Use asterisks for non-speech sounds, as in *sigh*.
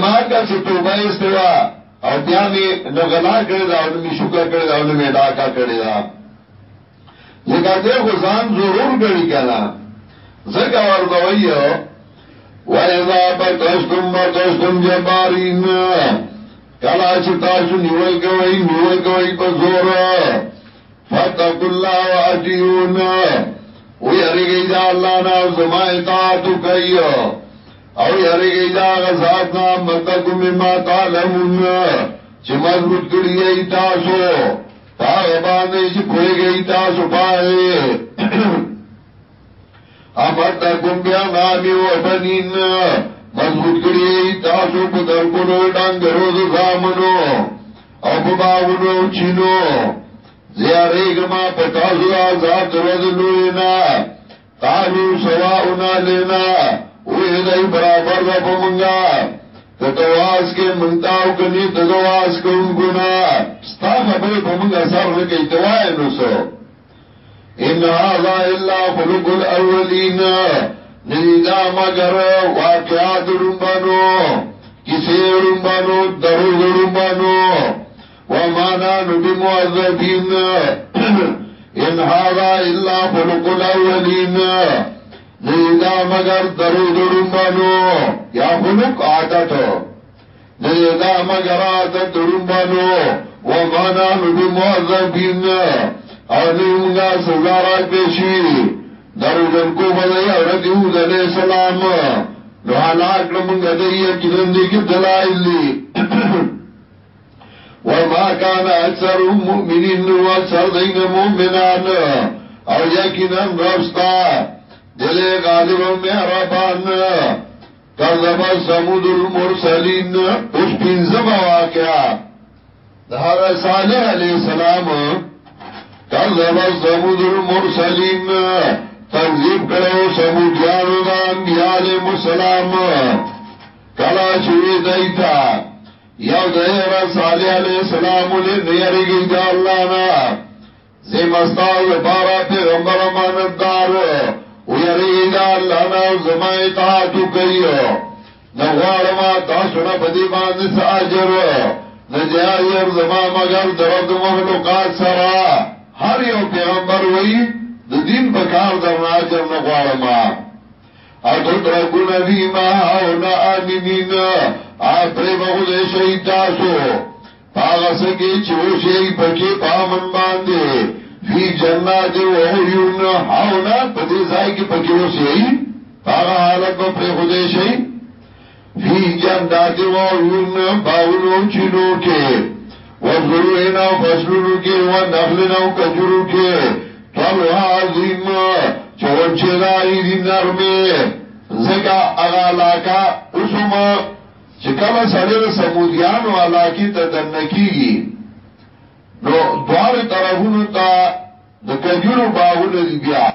زما کا چې توبه استوا او بیا می نغلا کړی دا او می شکر کړی دا او می ډاکا کړی دا۔ لکه دې خو ځان ضرور کړی کنه زکه ورته وایو وَإِذَا بَطَشْتُمْ بَطَشْتُمْ جَبَارِينَ۔ کلا چې تاسو نیول کوي نیول کوي په زور فتقوا الله واطيعون ويرګي دا الله نه زما اطاعت کوي او یریږي دا غزاد نه متکم مما تعلمون چې مضبوط کړی ای تاسو۔ تا هغه باندې چې پوهیږي تاسو پاره *clears throat* امتکم بیا نامی و بنین مضبوط کړی ای تاسو په درکونو ډنګرو زامنو۔ او په باغونو چینو۔ زیاریګما په تاسو آزاد درځلوی نه قالو سواؤنا لینا۔ وی دای برابر دا پمنگا تتواز کے منتاو کنی تتواز کن گنا ستا خبر پمنگا سر لکی توائی نسو۔ ان هذا الا خلق الاولین۔ ندیدا مگر واقعات رنبانو، کسی رنبانو درود رنبانو۔ ومانا نبی معذبین *clears throat* ان هذا الا خلق الاولین۔ نیدا مگر درو درو درنبانو یا خلق عادت نیدا مگر عادت درنبانو ومانا نبی معذبین او نیمگا سزا پیشی درو دنکو بدئی حضرت یود علیہ السلام نو حلاک نمونگا دئی اکنندی کی دلائل لی وما کان اکثر مؤمنین و اکثر دین مؤمنان او یقینا رفستا دلے غالب و مہربان۔ کذب سمود المرسلین اس پینزم واقعا دہر صالح علیہ السلام۔ کذب سمود المرسلین تنظیب کرو سمودیانو دا انبیاء علیہ السلام۔ کلا چوی دیتا۔ یو دیر صالح علیہ السلام لے نیاری گئی دا اللہ نا۔ زیمستاو بارا پیغمبر امانتدار۔ ویری دا اللہ نا زمائی تاعتو کئیو. نغوارما تاسونا بدی باندی ساجر نجایر زما مگر درد مخلوقات سرا هر یو پیغمبر وی د دین بکار در ناجر نغوارما اتو ترکو نبی ما هاونا آمینین آپری بخود شهید تاسو. پاغسکی چوشی پکی پامن بانده فی جنات و عیون حاونا پدی زائی کی پکی وسی پاغا حالت با پری خودی شئی فی جنات و عیون باغنو چینو کے و ضروعین و فصلونو کے، و نخلن و کجورو کے۔ طلوها عظیم چونچه دائی دی نرمی زکا اغا علاقہ اسم چکل سڑی سمودیانو علاقی تا باغونو تا د کجورو باغونو دی بیا